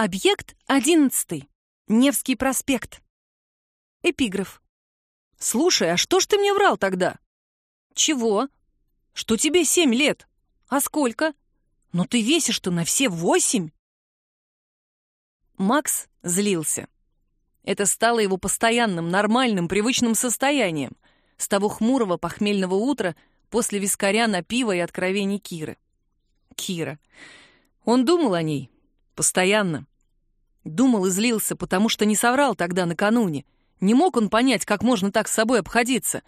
Объект одиннадцатый. Невский проспект. Эпиграф. Слушай, а что ж ты мне врал тогда? Чего? Что тебе семь лет. А сколько? Но ты весишь-то на все восемь. Макс злился. Это стало его постоянным, нормальным, привычным состоянием с того хмурого похмельного утра после вискаря на пиво и откровений Киры. Кира. Он думал о ней. Постоянно. Думал и злился, потому что не соврал тогда накануне. Не мог он понять, как можно так с собой обходиться.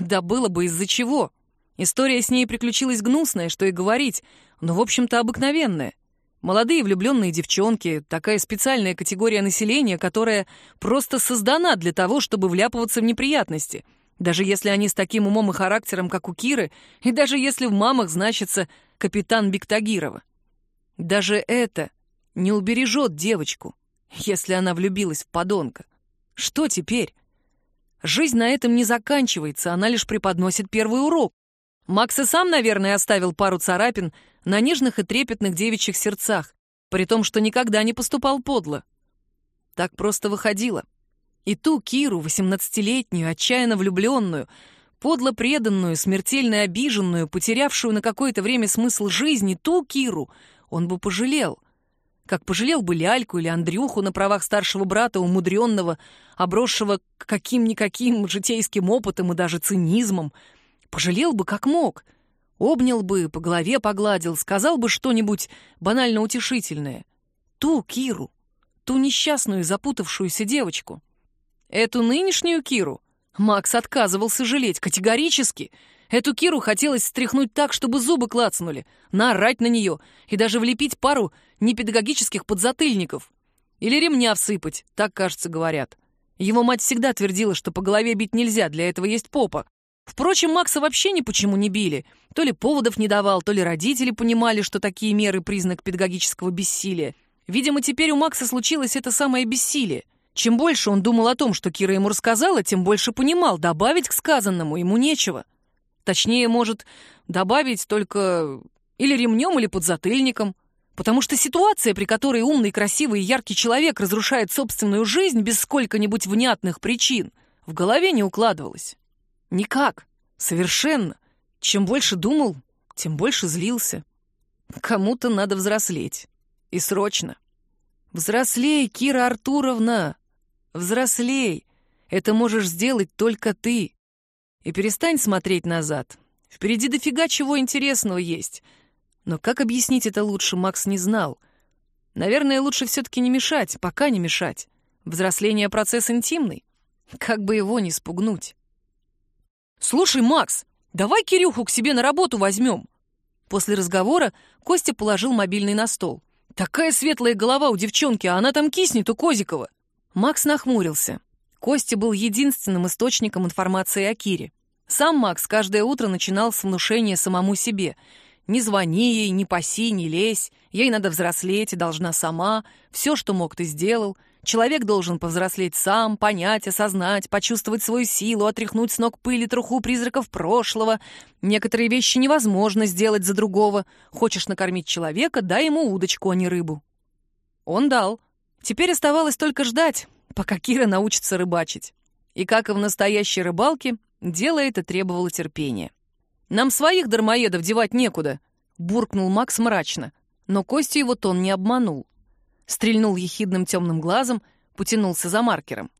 Да было бы из-за чего. История с ней приключилась гнусная, что и говорить, но, в общем-то, обыкновенная. Молодые влюбленные девчонки — такая специальная категория населения, которая просто создана для того, чтобы вляпываться в неприятности. Даже если они с таким умом и характером, как у Киры, и даже если в мамах значится капитан Биктагирова. Даже это не убережет девочку, если она влюбилась в подонка. Что теперь? Жизнь на этом не заканчивается, она лишь преподносит первый урок. Макс и сам, наверное, оставил пару царапин на нежных и трепетных девичьих сердцах, при том, что никогда не поступал подло. Так просто выходило. И ту Киру, восемнадцатилетнюю, отчаянно влюбленную, подло преданную, смертельно обиженную, потерявшую на какое-то время смысл жизни, ту Киру он бы пожалел. Как пожалел бы Ляльку или Андрюху на правах старшего брата, умудренного, обросшего каким-никаким житейским опытом и даже цинизмом. Пожалел бы как мог. Обнял бы, по голове погладил, сказал бы что-нибудь банально утешительное. Ту Киру, ту несчастную запутавшуюся девочку. Эту нынешнюю Киру Макс отказывался жалеть категорически. Эту Киру хотелось стряхнуть так, чтобы зубы клацнули, наорать на нее и даже влепить пару непедагогических подзатыльников. Или ремня всыпать, так, кажется, говорят. Его мать всегда твердила, что по голове бить нельзя, для этого есть попа. Впрочем, Макса вообще ни почему не били. То ли поводов не давал, то ли родители понимали, что такие меры — признак педагогического бессилия. Видимо, теперь у Макса случилось это самое бессилие. Чем больше он думал о том, что Кира ему рассказала, тем больше понимал, добавить к сказанному ему нечего. Точнее, может, добавить только или ремнем, или подзатыльником. Потому что ситуация, при которой умный, красивый и яркий человек разрушает собственную жизнь без сколько-нибудь внятных причин, в голове не укладывалась. Никак. Совершенно. Чем больше думал, тем больше злился. Кому-то надо взрослеть. И срочно. Взрослей, Кира Артуровна! Взрослей! Это можешь сделать только ты. И перестань смотреть назад. Впереди дофига чего интересного есть. Но как объяснить это лучше, Макс не знал. Наверное, лучше все-таки не мешать, пока не мешать. Взросление — процесс интимный. Как бы его не спугнуть. «Слушай, Макс, давай Кирюху к себе на работу возьмем». После разговора Костя положил мобильный на стол. «Такая светлая голова у девчонки, а она там киснет у Козикова». Макс нахмурился. Костя был единственным источником информации о Кире. Сам Макс каждое утро начинал с внушения самому себе. «Не звони ей, не паси, не лезь, ей надо взрослеть и должна сама, все, что мог, ты сделал, Человек должен повзрослеть сам, понять, осознать, почувствовать свою силу, отряхнуть с ног пыль и труху призраков прошлого. Некоторые вещи невозможно сделать за другого. Хочешь накормить человека, дай ему удочку, а не рыбу. Он дал. Теперь оставалось только ждать, пока Кира научится рыбачить. И как и в настоящей рыбалке, дело это требовало терпения. «Нам своих дармоедов девать некуда», — буркнул Макс мрачно. Но Костю его тон не обманул стрельнул ехидным темным глазом, потянулся за маркером.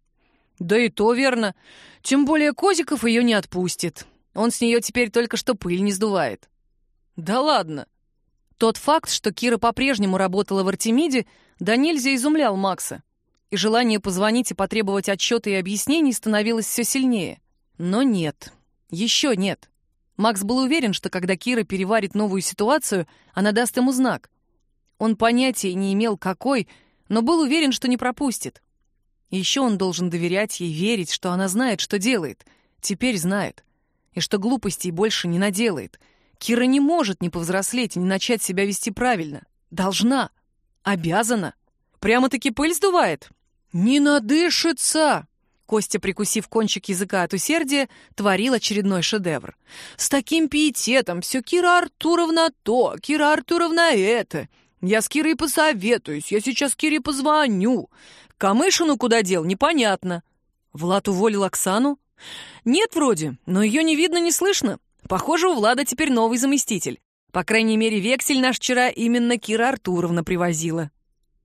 «Да и то верно. Тем более Козиков ее не отпустит. Он с нее теперь только что пыль не сдувает». «Да ладно». Тот факт, что Кира по-прежнему работала в Артемиде, да нельзя изумлял Макса. И желание позвонить и потребовать отчета и объяснений становилось все сильнее. Но нет. Еще нет. Макс был уверен, что когда Кира переварит новую ситуацию, она даст ему знак. Он понятия не имел, какой, но был уверен, что не пропустит. Еще он должен доверять ей, верить, что она знает, что делает. Теперь знает. И что глупостей больше не наделает. Кира не может не повзрослеть и не начать себя вести правильно. Должна. Обязана. Прямо-таки пыль сдувает. Не надышится! Костя, прикусив кончик языка от усердия, творил очередной шедевр. «С таким пиететом все Кира Артуровна то, Кира Артуровна это. Я с Кирой посоветуюсь, я сейчас Кире позвоню. Камышину куда дел, непонятно. Влад уволил Оксану? Нет, вроде, но ее не видно, не слышно. Похоже, у Влада теперь новый заместитель. По крайней мере, вексель наш вчера именно Кира Артуровна привозила.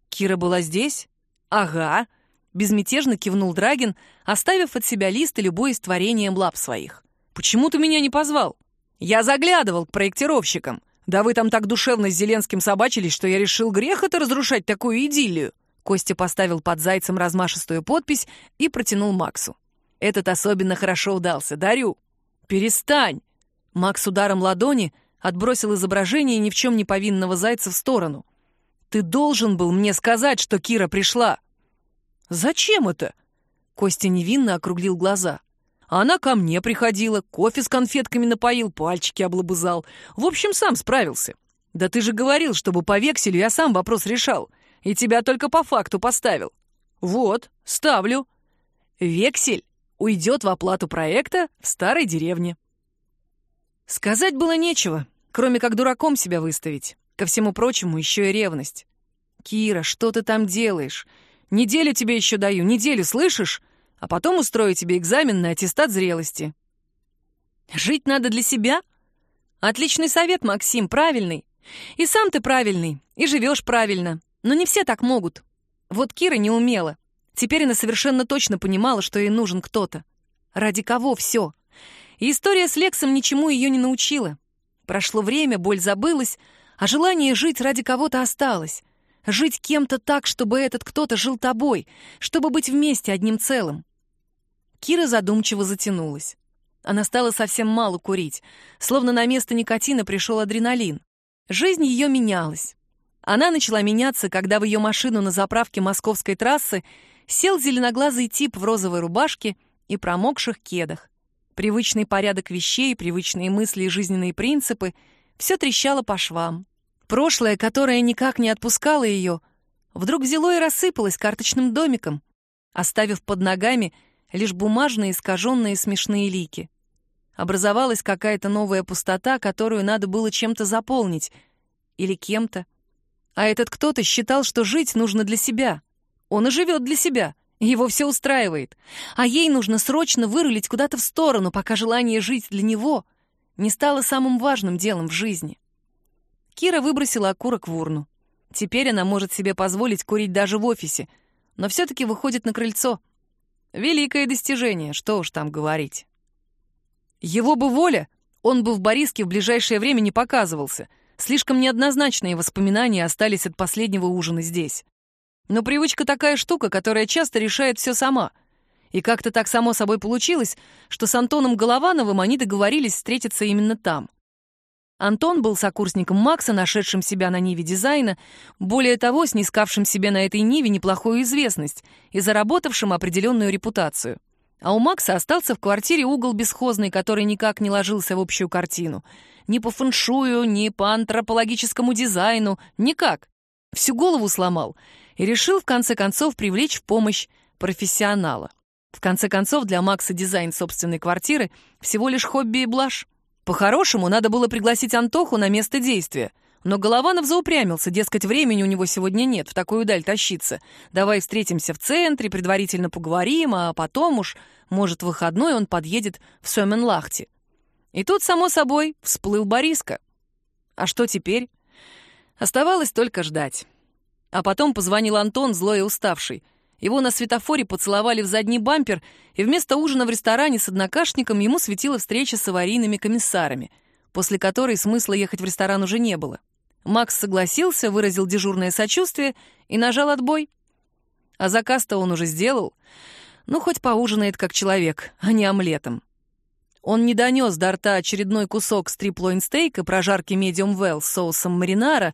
Кира была здесь? Ага. Безмятежно кивнул Драгин, оставив от себя лист и любуясь творением лап своих. Почему ты меня не позвал? Я заглядывал к проектировщикам. Да вы там так душевно с Зеленским собачились, что я решил грех это разрушать такую идиллию. Костя поставил под зайцем размашистую подпись и протянул Максу. Этот особенно хорошо удался. Дарю. Перестань. Макс ударом ладони отбросил изображение ни в чем не повинного зайца в сторону. Ты должен был мне сказать, что Кира пришла. Зачем это? Костя невинно округлил глаза. Она ко мне приходила, кофе с конфетками напоил, пальчики облобызал. В общем, сам справился. Да ты же говорил, чтобы по векселю я сам вопрос решал. И тебя только по факту поставил. Вот, ставлю. Вексель уйдет в оплату проекта в старой деревне. Сказать было нечего, кроме как дураком себя выставить. Ко всему прочему, еще и ревность. «Кира, что ты там делаешь? Неделю тебе еще даю, неделю, слышишь? а потом устрою тебе экзамен на аттестат зрелости. Жить надо для себя? Отличный совет, Максим, правильный. И сам ты правильный, и живешь правильно. Но не все так могут. Вот Кира не умела. Теперь она совершенно точно понимала, что ей нужен кто-то. Ради кого все. И история с Лексом ничему ее не научила. Прошло время, боль забылась, а желание жить ради кого-то осталось. Жить кем-то так, чтобы этот кто-то жил тобой, чтобы быть вместе одним целым. Кира задумчиво затянулась. Она стала совсем мало курить, словно на место никотина пришел адреналин. Жизнь ее менялась. Она начала меняться, когда в ее машину на заправке московской трассы сел зеленоглазый тип в розовой рубашке и промокших кедах. Привычный порядок вещей, привычные мысли и жизненные принципы — все трещало по швам. Прошлое, которое никак не отпускало ее, вдруг взяло и рассыпалось карточным домиком, оставив под ногами — лишь бумажные искаженные смешные лики. Образовалась какая-то новая пустота, которую надо было чем-то заполнить. Или кем-то. А этот кто-то считал, что жить нужно для себя. Он и живет для себя. Его все устраивает. А ей нужно срочно вырулить куда-то в сторону, пока желание жить для него не стало самым важным делом в жизни. Кира выбросила окурок в урну. Теперь она может себе позволить курить даже в офисе, но все-таки выходит на крыльцо — Великое достижение, что уж там говорить. Его бы воля, он бы в Бориске в ближайшее время не показывался. Слишком неоднозначные воспоминания остались от последнего ужина здесь. Но привычка такая штука, которая часто решает все сама. И как-то так само собой получилось, что с Антоном Головановым они договорились встретиться именно там. Антон был сокурсником Макса, нашедшим себя на Ниве дизайна, более того, снискавшим себе на этой Ниве неплохую известность и заработавшим определенную репутацию. А у Макса остался в квартире угол бесхозный, который никак не ложился в общую картину. Ни по фэншую, ни по антропологическому дизайну, никак. Всю голову сломал и решил в конце концов привлечь в помощь профессионала. В конце концов, для Макса дизайн собственной квартиры всего лишь хобби и блажь. По-хорошему, надо было пригласить Антоху на место действия. Но Голованов заупрямился, дескать, времени у него сегодня нет в такую даль тащиться. Давай встретимся в центре, предварительно поговорим, а потом уж, может, в выходной он подъедет в Сёменлахте. И тут, само собой, всплыл Бориска. А что теперь? Оставалось только ждать. А потом позвонил Антон, злой и уставший — его на светофоре поцеловали в задний бампер, и вместо ужина в ресторане с однокашником ему светила встреча с аварийными комиссарами, после которой смысла ехать в ресторан уже не было. Макс согласился, выразил дежурное сочувствие и нажал отбой. А заказ-то он уже сделал. Ну, хоть поужинает как человек, а не омлетом. Он не донес до рта очередной кусок стриплоин-стейка прожарки medium well с соусом маринара,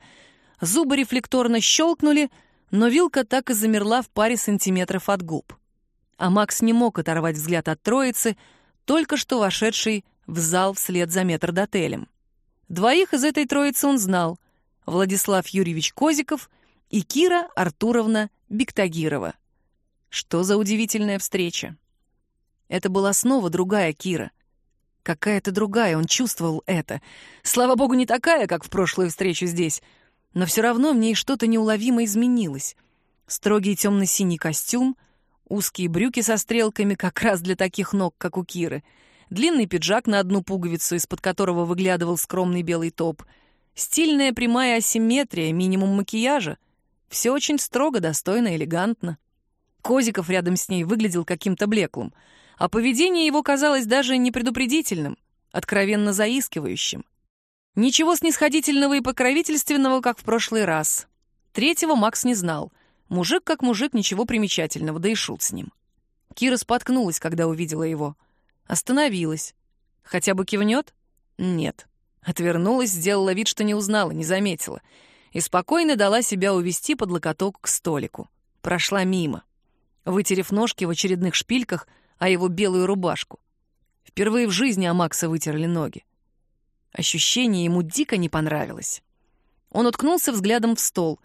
зубы рефлекторно щелкнули — но вилка так и замерла в паре сантиметров от губ. А Макс не мог оторвать взгляд от троицы, только что вошедший в зал вслед за метрдотелем. Двоих из этой троицы он знал — Владислав Юрьевич Козиков и Кира Артуровна Бектагирова. Что за удивительная встреча! Это была снова другая Кира. Какая-то другая, он чувствовал это. Слава богу, не такая, как в прошлую встречу здесь — Но все равно в ней что-то неуловимо изменилось. Строгий темно-синий костюм, узкие брюки со стрелками как раз для таких ног, как у Киры, длинный пиджак на одну пуговицу, из-под которого выглядывал скромный белый топ, стильная прямая асимметрия, минимум макияжа. Все очень строго, достойно, элегантно. Козиков рядом с ней выглядел каким-то блеклым, а поведение его казалось даже непредупредительным, откровенно заискивающим. Ничего снисходительного и покровительственного, как в прошлый раз. Третьего Макс не знал. Мужик как мужик, ничего примечательного, да и шут с ним. Кира споткнулась, когда увидела его. Остановилась. Хотя бы кивнет? Нет. Отвернулась, сделала вид, что не узнала, не заметила. И спокойно дала себя увести под локоток к столику. Прошла мимо вытерев ножки в очередных шпильках, а его белую рубашку. Впервые в жизни о Макса вытерли ноги. Ощущение ему дико не понравилось. Он уткнулся взглядом в стол,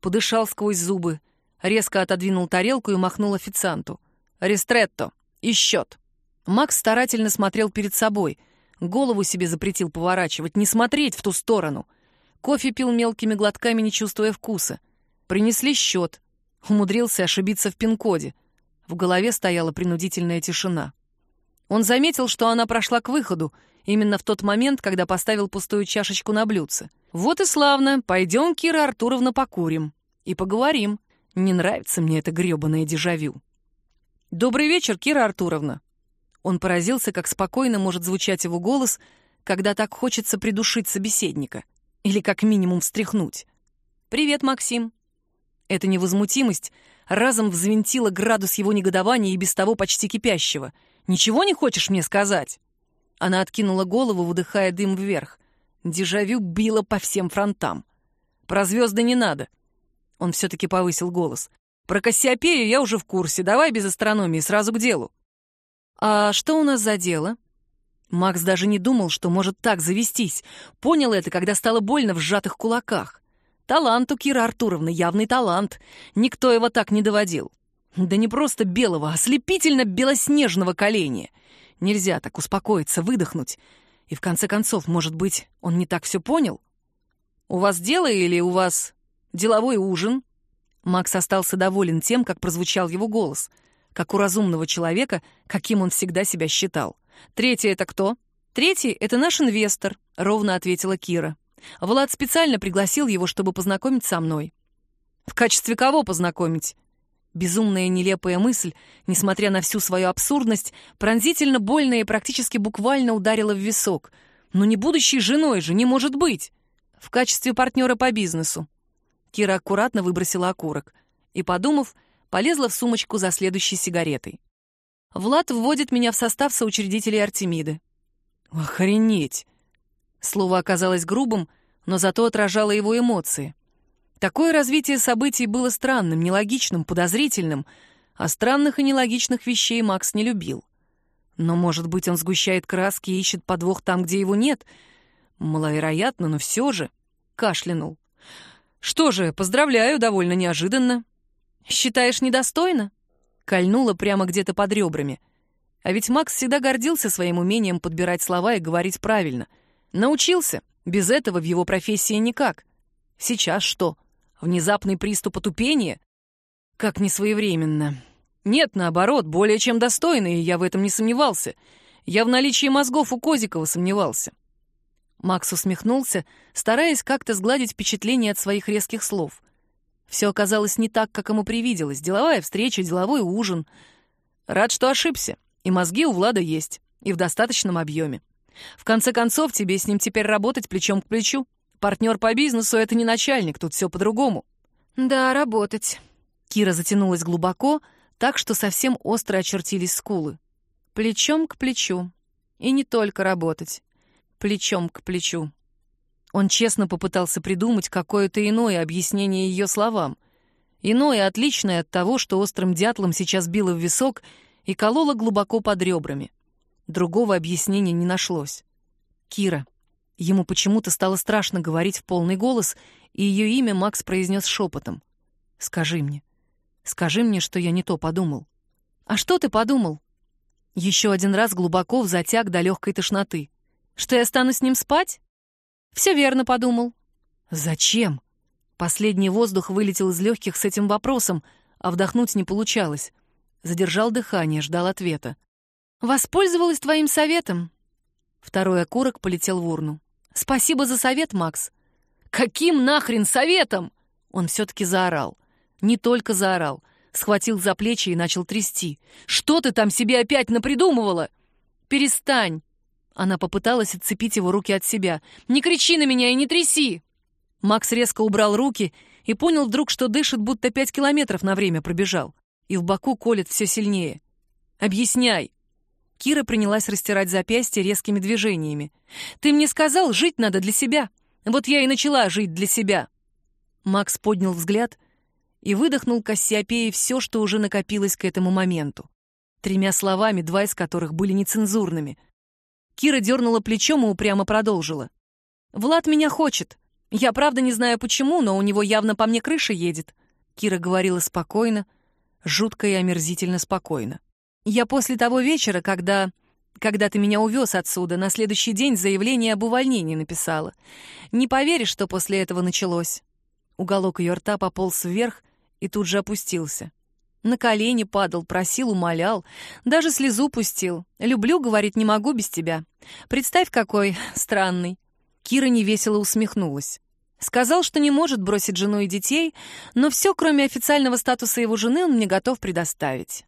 подышал сквозь зубы, резко отодвинул тарелку и махнул официанту. «Ристретто! И счет!» Макс старательно смотрел перед собой, голову себе запретил поворачивать, не смотреть в ту сторону. Кофе пил мелкими глотками, не чувствуя вкуса. Принесли счет. Умудрился ошибиться в пин-коде. В голове стояла принудительная тишина. Он заметил, что она прошла к выходу, именно в тот момент, когда поставил пустую чашечку на блюдце. «Вот и славно. Пойдем, Кира Артуровна, покурим. И поговорим. Не нравится мне это грёбаное дежавю». «Добрый вечер, Кира Артуровна». Он поразился, как спокойно может звучать его голос, когда так хочется придушить собеседника. Или как минимум встряхнуть. «Привет, Максим». Эта невозмутимость разом взвинтила градус его негодования и без того почти кипящего. «Ничего не хочешь мне сказать?» Она откинула голову, выдыхая дым вверх. Дежавю било по всем фронтам. «Про звезды не надо». Он все-таки повысил голос. «Про Кассиопею я уже в курсе. Давай без астрономии, сразу к делу». «А что у нас за дело?» Макс даже не думал, что может так завестись. Понял это, когда стало больно в сжатых кулаках. Талант у Киры Артуровны, явный талант. Никто его так не доводил. Да не просто белого, а ослепительно белоснежного коленя. Нельзя так успокоиться, выдохнуть. И в конце концов, может быть, он не так все понял? «У вас дело или у вас деловой ужин?» Макс остался доволен тем, как прозвучал его голос, как у разумного человека, каким он всегда себя считал. «Третий — это кто?» «Третий — это наш инвестор», — ровно ответила Кира. Влад специально пригласил его, чтобы познакомить со мной. В качестве кого познакомить? Безумная нелепая мысль, несмотря на всю свою абсурдность, пронзительно больная и практически буквально ударила в висок. Но не будущей женой же, не может быть. В качестве партнера по бизнесу. Кира аккуратно выбросила окурок и, подумав, полезла в сумочку за следующей сигаретой. Влад вводит меня в состав соучредителей Артемиды. Охренеть! Слово оказалось грубым, но зато отражало его эмоции. Такое развитие событий было странным, нелогичным, подозрительным, а странных и нелогичных вещей Макс не любил. Но, может быть, он сгущает краски и ищет подвох там, где его нет? Маловероятно, но все же. Кашлянул. «Что же, поздравляю, довольно неожиданно». «Считаешь недостойно?» Кольнула прямо где-то под ребрами. А ведь Макс всегда гордился своим умением подбирать слова и говорить правильно — Научился. Без этого в его профессии никак. Сейчас что? Внезапный приступ отупения? Как несвоевременно. Нет, наоборот, более чем достойный, и я в этом не сомневался. Я в наличии мозгов у Козикова сомневался. Макс усмехнулся, стараясь как-то сгладить впечатление от своих резких слов. Все оказалось не так, как ему привиделось. Деловая встреча, деловой ужин. Рад, что ошибся. И мозги у Влада есть, и в достаточном объеме. В конце концов, тебе с ним теперь работать плечом к плечу. Партнер по бизнесу — это не начальник, тут все по-другому». «Да, работать». Кира затянулась глубоко, так что совсем остро очертились скулы. «Плечом к плечу. И не только работать. Плечом к плечу». Он честно попытался придумать какое-то иное объяснение ее словам. Иное, отличное от того, что острым дятлом сейчас било в висок и кололо глубоко под ребрами. Другого объяснения не нашлось. Кира. Ему почему-то стало страшно говорить в полный голос, и ее имя Макс произнес шепотом. «Скажи мне. Скажи мне, что я не то подумал». «А что ты подумал?» Еще один раз глубоко в затяг до легкой тошноты. «Что я стану с ним спать?» «Все верно подумал». «Зачем?» Последний воздух вылетел из легких с этим вопросом, а вдохнуть не получалось. Задержал дыхание, ждал ответа. «Воспользовалась твоим советом». Второй окурок полетел в урну. «Спасибо за совет, Макс». «Каким нахрен советом?» Он все-таки заорал. Не только заорал. Схватил за плечи и начал трясти. «Что ты там себе опять напридумывала?» «Перестань!» Она попыталась отцепить его руки от себя. «Не кричи на меня и не тряси!» Макс резко убрал руки и понял вдруг, что дышит, будто пять километров на время пробежал. И в боку колет все сильнее. «Объясняй!» Кира принялась растирать запястье резкими движениями. «Ты мне сказал, жить надо для себя. Вот я и начала жить для себя». Макс поднял взгляд и выдохнул Кассиопее все, что уже накопилось к этому моменту. Тремя словами, два из которых были нецензурными. Кира дернула плечом и упрямо продолжила. «Влад меня хочет. Я правда не знаю почему, но у него явно по мне крыша едет». Кира говорила спокойно, жутко и омерзительно спокойно. Я после того вечера, когда... Когда ты меня увез отсюда, на следующий день заявление об увольнении написала. Не поверишь, что после этого началось. Уголок ее рта пополз вверх и тут же опустился. На колени падал, просил, умолял, даже слезу пустил. «Люблю, — говорит, — не могу без тебя. Представь, какой странный». Кира невесело усмехнулась. Сказал, что не может бросить жену и детей, но все, кроме официального статуса его жены, он мне готов предоставить.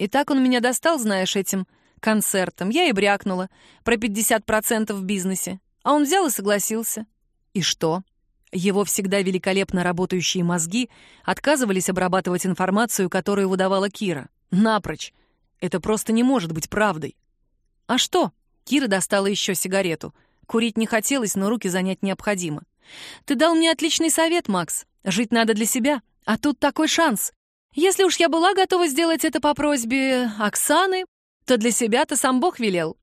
И так он меня достал, знаешь, этим концертом. Я и брякнула про 50% в бизнесе. А он взял и согласился. И что? Его всегда великолепно работающие мозги отказывались обрабатывать информацию, которую выдавала Кира. Напрочь. Это просто не может быть правдой. А что? Кира достала еще сигарету. Курить не хотелось, но руки занять необходимо. Ты дал мне отличный совет, Макс. Жить надо для себя. А тут такой шанс. Если уж я была готова сделать это по просьбе Оксаны, то для себя-то сам Бог велел.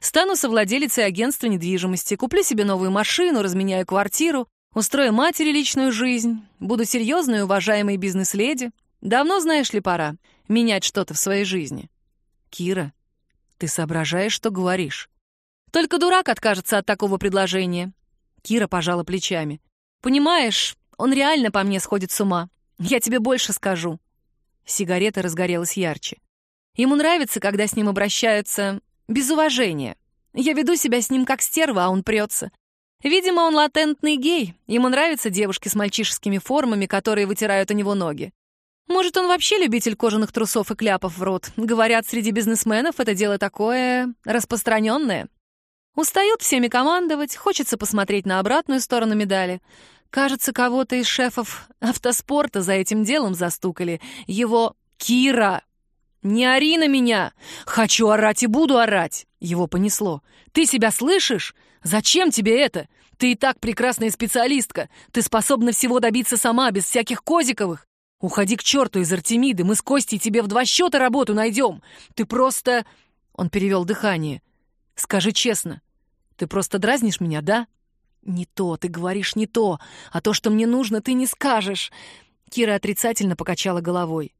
Стану совладелицей агентства недвижимости, куплю себе новую машину, разменяю квартиру, устрою матери личную жизнь, буду серьезной и уважаемой бизнес-леди. Давно, знаешь ли, пора менять что-то в своей жизни. Кира, ты соображаешь, что говоришь? Только дурак откажется от такого предложения. Кира пожала плечами. Понимаешь, он реально по мне сходит с ума. Я тебе больше скажу. Сигарета разгорелась ярче. Ему нравится, когда с ним обращаются без уважения. Я веду себя с ним как стерва, а он прется. Видимо, он латентный гей. Ему нравятся девушки с мальчишескими формами, которые вытирают у него ноги. Может, он вообще любитель кожаных трусов и кляпов в рот. Говорят, среди бизнесменов это дело такое распространенное. Устают всеми командовать, хочется посмотреть на обратную сторону медали. Кажется, кого-то из шефов автоспорта за этим делом застукали. Его Кира. «Не ори на меня! Хочу орать и буду орать!» Его понесло. «Ты себя слышишь? Зачем тебе это? Ты и так прекрасная специалистка. Ты способна всего добиться сама, без всяких козиковых. Уходи к черту из Артемиды, мы с Костей тебе в два счета работу найдем. Ты просто...» Он перевел дыхание. «Скажи честно, ты просто дразнишь меня, да?» «Не то, ты говоришь не то, а то, что мне нужно, ты не скажешь!» Кира отрицательно покачала головой.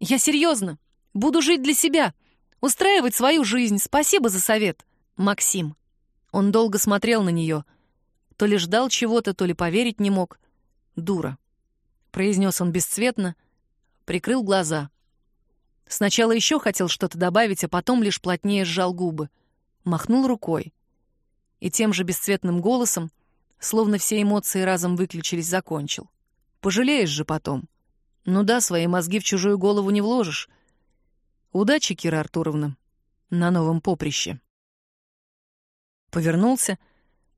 «Я серьезно. Буду жить для себя. Устраивать свою жизнь. Спасибо за совет. Максим». Он долго смотрел на нее. То ли ждал чего-то, то ли поверить не мог. «Дура», — произнес он бесцветно, прикрыл глаза. Сначала еще хотел что-то добавить, а потом лишь плотнее сжал губы. Махнул рукой. И тем же бесцветным голосом словно все эмоции разом выключились, закончил. Пожалеешь же потом. Ну да, свои мозги в чужую голову не вложишь. Удачи, Кира Артуровна, на новом поприще. Повернулся,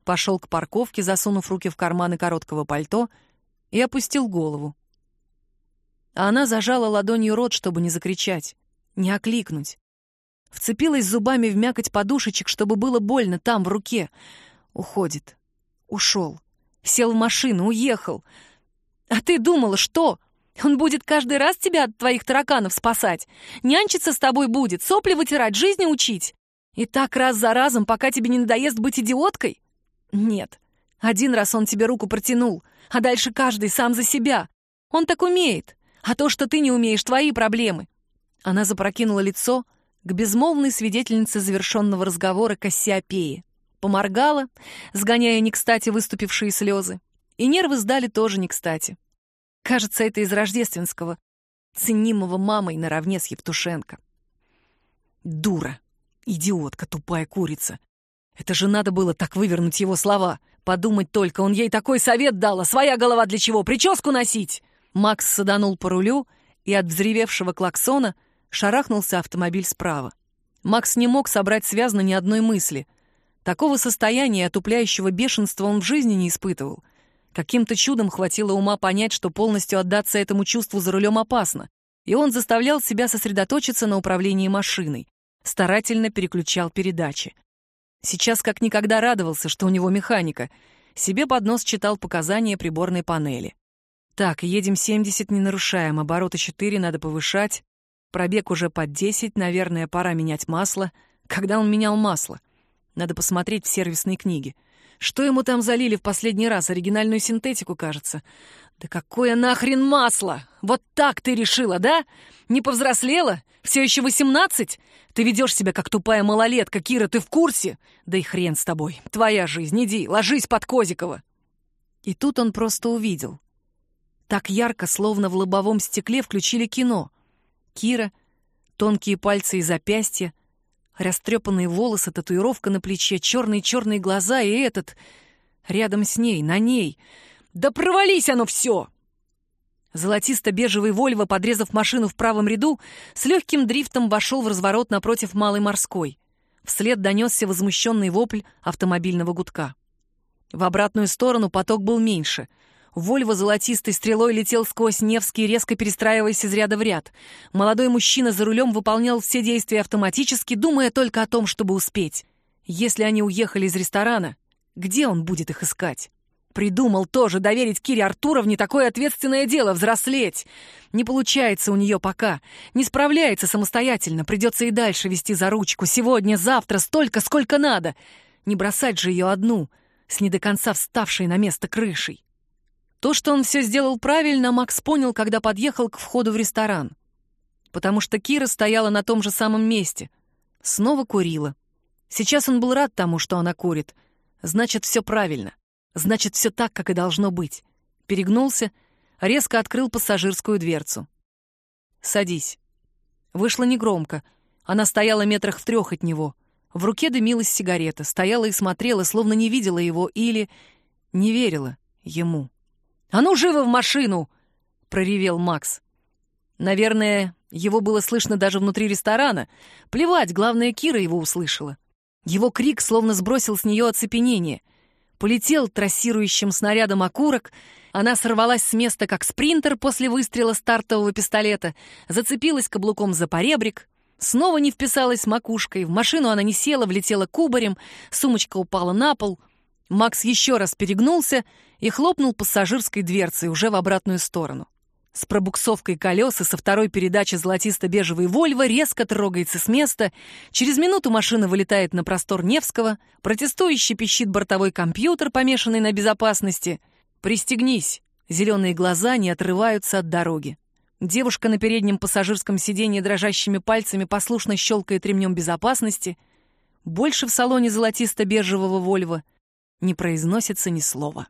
пошел к парковке, засунув руки в карманы короткого пальто, и опустил голову. А она зажала ладонью рот, чтобы не закричать, не окликнуть. Вцепилась зубами в мякоть подушечек, чтобы было больно там, в руке. Уходит. Ушел. Сел в машину, уехал. А ты думала, что? Он будет каждый раз тебя от твоих тараканов спасать. Нянчиться с тобой будет, сопли вытирать, жизни учить. И так раз за разом, пока тебе не надоест быть идиоткой? Нет. Один раз он тебе руку протянул, а дальше каждый сам за себя. Он так умеет. А то, что ты не умеешь, твои проблемы. Она запрокинула лицо к безмолвной свидетельнице завершенного разговора Кассиопеи поморгала, сгоняя не кстати выступившие слезы, И нервы сдали тоже не кстати. Кажется, это из рождественского, ценимого мамой наравне с Евтушенко. Дура, идиотка, тупая курица. Это же надо было так вывернуть его слова. Подумать только, он ей такой совет дал, а своя голова для чего? Прическу носить? Макс саданул по рулю, и от взревевшего клаксона шарахнулся автомобиль справа. Макс не мог собрать связно ни одной мысли. Такого состояния отупляющего бешенства он в жизни не испытывал. Каким-то чудом хватило ума понять, что полностью отдаться этому чувству за рулем опасно, и он заставлял себя сосредоточиться на управлении машиной, старательно переключал передачи. Сейчас как никогда радовался, что у него механика. Себе под нос читал показания приборной панели. Так, едем 70, не нарушаем, обороты 4 надо повышать. Пробег уже под 10, наверное, пора менять масло. Когда он менял масло? Надо посмотреть в сервисной книге. Что ему там залили в последний раз? Оригинальную синтетику, кажется. Да какое нахрен масло? Вот так ты решила, да? Не повзрослела? Все еще восемнадцать? Ты ведешь себя как тупая малолетка, Кира, ты в курсе? Да и хрен с тобой. Твоя жизнь, иди, ложись под Козикова. И тут он просто увидел. Так ярко, словно в лобовом стекле, включили кино. Кира, тонкие пальцы и запястья, растрепанные волосы, татуировка на плече, черные-черные глаза и этот... Рядом с ней, на ней. Да провались оно все! Золотисто-бежевый Вольво, подрезав машину в правом ряду, с легким дрифтом вошел в разворот напротив Малой Морской. Вслед донесся возмущенный вопль автомобильного гудка. В обратную сторону поток был меньше — Вольво золотистой стрелой летел сквозь Невский, резко перестраиваясь из ряда в ряд. Молодой мужчина за рулем выполнял все действия автоматически, думая только о том, чтобы успеть. Если они уехали из ресторана, где он будет их искать? Придумал тоже доверить Кире Артуровне такое ответственное дело — взрослеть. Не получается у нее пока. Не справляется самостоятельно. Придется и дальше вести за ручку. Сегодня, завтра, столько, сколько надо. Не бросать же ее одну, с не до конца вставшей на место крышей. То, что он все сделал правильно, Макс понял, когда подъехал к входу в ресторан. Потому что Кира стояла на том же самом месте. Снова курила. Сейчас он был рад тому, что она курит. Значит, все правильно. Значит, все так, как и должно быть. Перегнулся, резко открыл пассажирскую дверцу. «Садись». Вышло негромко. Она стояла метрах в трех от него. В руке дымилась сигарета, стояла и смотрела, словно не видела его или не верила ему. «А ну, живо в машину!» — проревел Макс. Наверное, его было слышно даже внутри ресторана. Плевать, главное, Кира его услышала. Его крик словно сбросил с нее оцепенение. Полетел трассирующим снарядом окурок, она сорвалась с места, как спринтер после выстрела стартового пистолета, зацепилась каблуком за поребрик, снова не вписалась макушкой, в машину она не села, влетела кубарем, сумочка упала на пол. Макс еще раз перегнулся и хлопнул пассажирской дверцей уже в обратную сторону. С пробуксовкой колеса со второй передачи золотисто-бежевый «Вольво» резко трогается с места. Через минуту машина вылетает на простор Невского. Протестующий пищит бортовой компьютер, помешанный на безопасности. «Пристегнись!» Зеленые глаза не отрываются от дороги. Девушка на переднем пассажирском сиденье дрожащими пальцами послушно щелкает ремнем безопасности. Больше в салоне золотисто-бежевого «Вольво» не произносится ни слова.